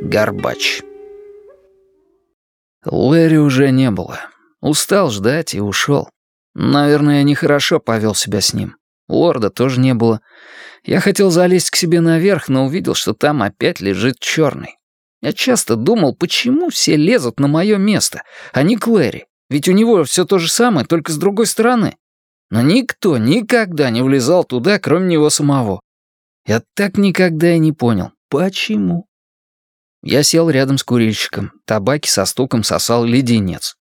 Горбач. Лэри уже не было. Устал ждать и ушел. Наверное, я нехорошо повел себя с ним. Лорда тоже не было. Я хотел залезть к себе наверх, но увидел, что там опять лежит черный. Я часто думал, почему все лезут на мое место, а не к Лэри. Ведь у него все то же самое, только с другой стороны. Но никто никогда не влезал туда, кроме него самого. Я так никогда и не понял, почему. Я сел рядом с курильщиком. Табаки со стуком сосал леденец.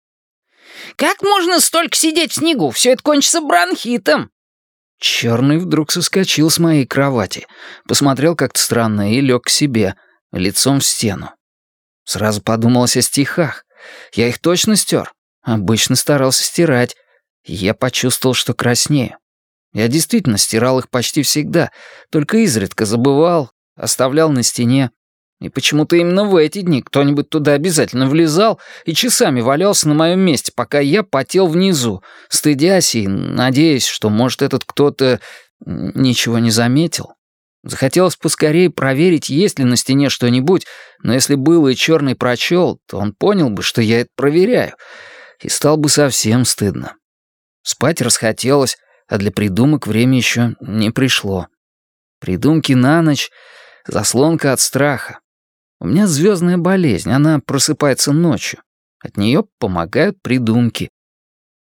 «Как можно столько сидеть в снегу? Все это кончится бронхитом!» Черный вдруг соскочил с моей кровати, посмотрел как-то странно и лег к себе, лицом в стену. Сразу подумалось о стихах. Я их точно стер. Обычно старался стирать. Я почувствовал, что краснею. Я действительно стирал их почти всегда, только изредка забывал, оставлял на стене. И почему-то именно в эти дни кто-нибудь туда обязательно влезал и часами валялся на моем месте, пока я потел внизу, стыдясь и надеясь, что, может, этот кто-то ничего не заметил. Захотелось поскорее проверить, есть ли на стене что-нибудь, но если было и черный прочел, то он понял бы, что я это проверяю, и стал бы совсем стыдно. Спать расхотелось, а для придумок время еще не пришло. Придумки на ночь — заслонка от страха. У меня звездная болезнь, она просыпается ночью. От нее помогают придумки.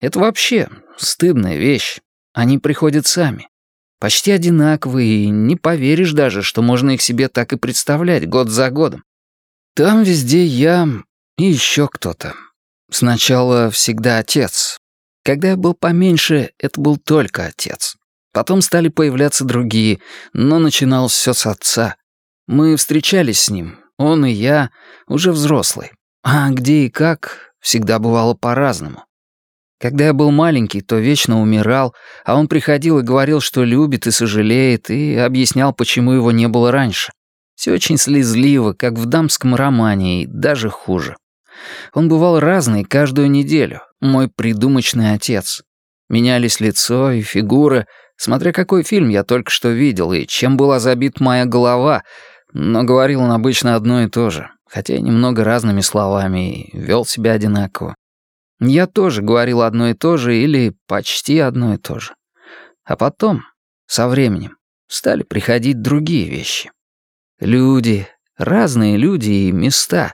Это вообще стыдная вещь. Они приходят сами. Почти одинаковые, и не поверишь даже, что можно их себе так и представлять год за годом. Там везде я и еще кто-то. Сначала всегда отец. Когда я был поменьше, это был только отец. Потом стали появляться другие, но начиналось все с отца. Мы встречались с ним, он и я, уже взрослый. А где и как, всегда бывало по-разному. Когда я был маленький, то вечно умирал, а он приходил и говорил, что любит и сожалеет, и объяснял, почему его не было раньше. Все очень слезливо, как в дамском романе, и даже хуже. Он бывал разный каждую неделю, мой придумочный отец. Менялись лицо и фигура, смотря какой фильм я только что видел и чем была забит моя голова, но говорил он обычно одно и то же, хотя и немного разными словами, и вел себя одинаково. Я тоже говорил одно и то же или почти одно и то же. А потом, со временем, стали приходить другие вещи. Люди, разные люди и места,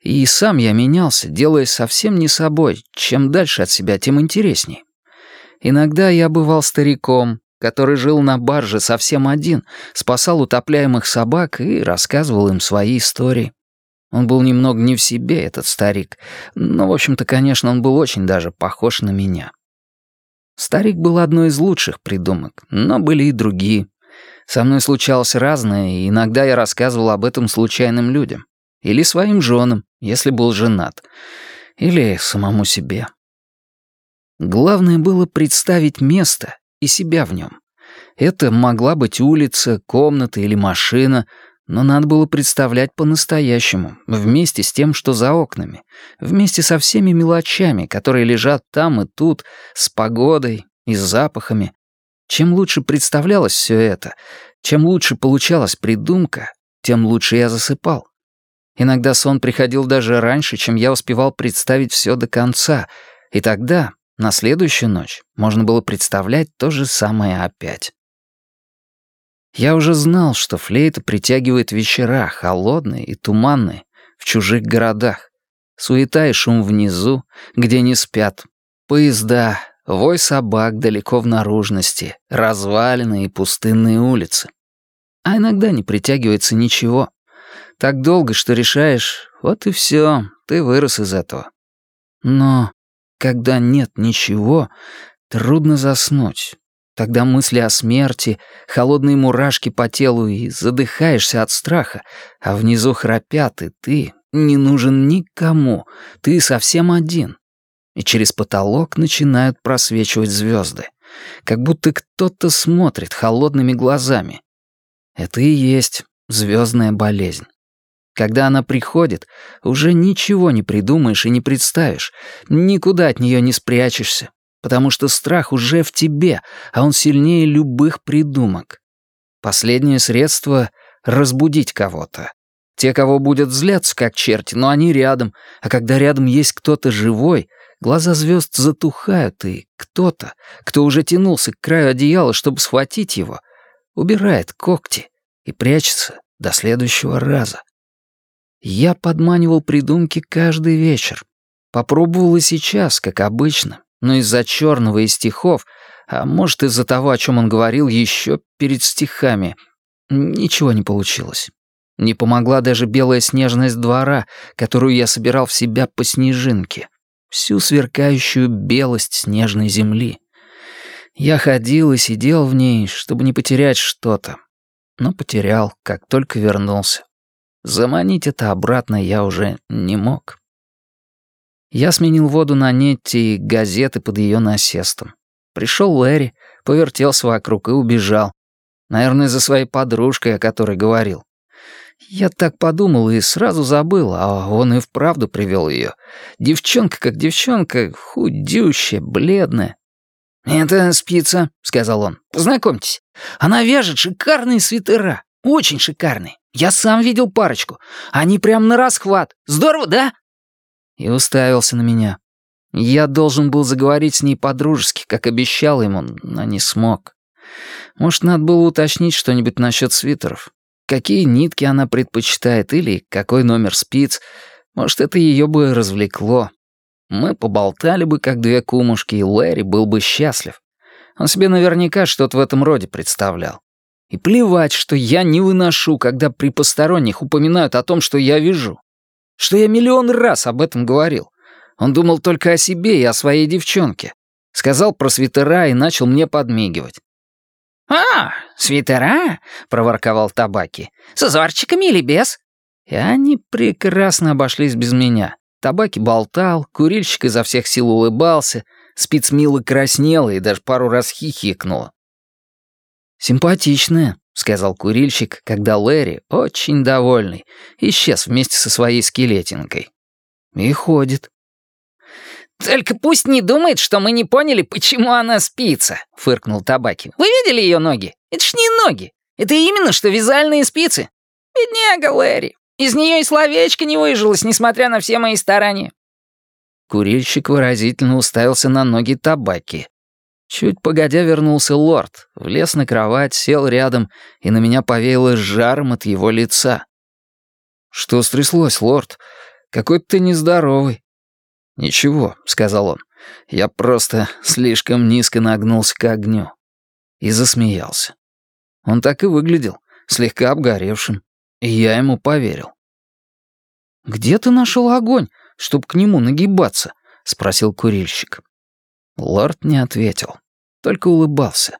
и сам я менялся, делаясь совсем не собой, чем дальше от себя, тем интересней. Иногда я бывал стариком, который жил на барже совсем один, спасал утопляемых собак и рассказывал им свои истории. Он был немного не в себе, этот старик, но, в общем-то, конечно, он был очень даже похож на меня. Старик был одной из лучших придумок, но были и другие. Со мной случалось разное, и иногда я рассказывал об этом случайным людям. Или своим женам, если был женат. Или самому себе. Главное было представить место и себя в нем. Это могла быть улица, комната или машина, но надо было представлять по-настоящему, вместе с тем, что за окнами, вместе со всеми мелочами, которые лежат там и тут, с погодой и с запахами. Чем лучше представлялось все это, чем лучше получалась придумка, тем лучше я засыпал. Иногда сон приходил даже раньше, чем я успевал представить все до конца, и тогда, на следующую ночь, можно было представлять то же самое опять. Я уже знал, что флейта притягивает вечера, холодные и туманные, в чужих городах. Суета и шум внизу, где не спят. Поезда, вой собак далеко в наружности, развалины и пустынные улицы. А иногда не притягивается ничего. Так долго, что решаешь, вот и все, ты вырос из этого. Но когда нет ничего, трудно заснуть. Тогда мысли о смерти, холодные мурашки по телу и задыхаешься от страха, а внизу храпят, и ты не нужен никому, ты совсем один. И через потолок начинают просвечивать звезды, как будто кто-то смотрит холодными глазами. Это и есть звездная болезнь. Когда она приходит, уже ничего не придумаешь и не представишь, никуда от нее не спрячешься, потому что страх уже в тебе, а он сильнее любых придумок. Последнее средство — разбудить кого-то. Те, кого будет зляться, как черти, но они рядом, а когда рядом есть кто-то живой, глаза звезд затухают, и кто-то, кто уже тянулся к краю одеяла, чтобы схватить его, убирает когти и прячется до следующего раза. Я подманивал придумки каждый вечер. Попробовал и сейчас, как обычно, но из-за черного и стихов, а может из-за того, о чем он говорил еще перед стихами, ничего не получилось. Не помогла даже белая снежность двора, которую я собирал в себя по снежинке. Всю сверкающую белость снежной земли. Я ходил и сидел в ней, чтобы не потерять что-то. Но потерял, как только вернулся. Заманить это обратно я уже не мог. Я сменил воду на Нетти и газеты под ее насестом. Пришел Лэри, повертелся вокруг и убежал. Наверное, за своей подружкой, о которой говорил. Я так подумал и сразу забыл, а он и вправду привел ее. Девчонка как девчонка, худющая, бледная. «Это спица», — сказал он. «Познакомьтесь. Она вяжет шикарные свитера. Очень шикарные. Я сам видел парочку. Они прям на расхват. Здорово, да?» И уставился на меня. Я должен был заговорить с ней по-дружески, как обещал ему, но не смог. Может, надо было уточнить что-нибудь насчет свитеров какие нитки она предпочитает или какой номер спиц. Может, это ее бы развлекло. Мы поболтали бы, как две кумушки, и Лэри был бы счастлив. Он себе наверняка что-то в этом роде представлял. И плевать, что я не выношу, когда при посторонних упоминают о том, что я вижу. Что я миллион раз об этом говорил. Он думал только о себе и о своей девчонке. Сказал про свитера и начал мне подмигивать. «А, свитера?» — проворковал Табаки. «С узорчиками или без?» И они прекрасно обошлись без меня. Табаки болтал, курильщик изо всех сил улыбался, спиц мило краснела и даже пару раз хихикнула. «Симпатичная», — сказал курильщик, когда Лэри, очень довольный, исчез вместе со своей скелетинкой. «И ходит. «Только пусть не думает, что мы не поняли, почему она спица», — фыркнул Табаки. «Вы видели ее ноги? Это ж не ноги. Это именно что вязальные спицы. Бедняга Лэри. Из нее и словечко не выжилось, несмотря на все мои старания». Курильщик выразительно уставился на ноги Табаки. Чуть погодя вернулся лорд, влез на кровать, сел рядом, и на меня повеяло жаром от его лица. «Что стряслось, лорд? Какой-то ты нездоровый». «Ничего», — сказал он, — «я просто слишком низко нагнулся к огню». И засмеялся. Он так и выглядел, слегка обгоревшим, и я ему поверил. «Где ты нашел огонь, чтобы к нему нагибаться?» — спросил курильщик. Лорд не ответил, только улыбался.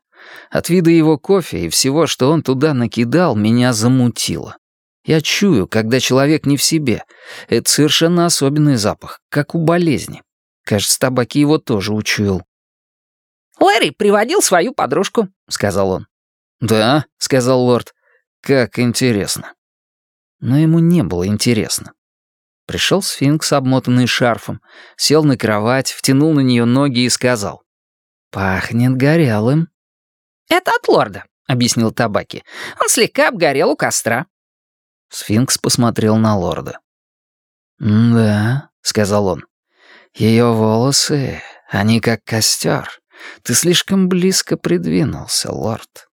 От вида его кофе и всего, что он туда накидал, меня замутило. Я чую, когда человек не в себе. Это совершенно особенный запах, как у болезни. Кажется, табаки его тоже учуял. «Лэри приводил свою подружку», — сказал он. «Да», — сказал лорд. «Как интересно». Но ему не было интересно. Пришел сфинкс, обмотанный шарфом, сел на кровать, втянул на нее ноги и сказал. «Пахнет горелым». «Это от лорда», — объяснил Табаки. «Он слегка обгорел у костра». Сфинкс посмотрел на лорда. «Да», — сказал он, — «ее волосы, они как костер. Ты слишком близко придвинулся, лорд».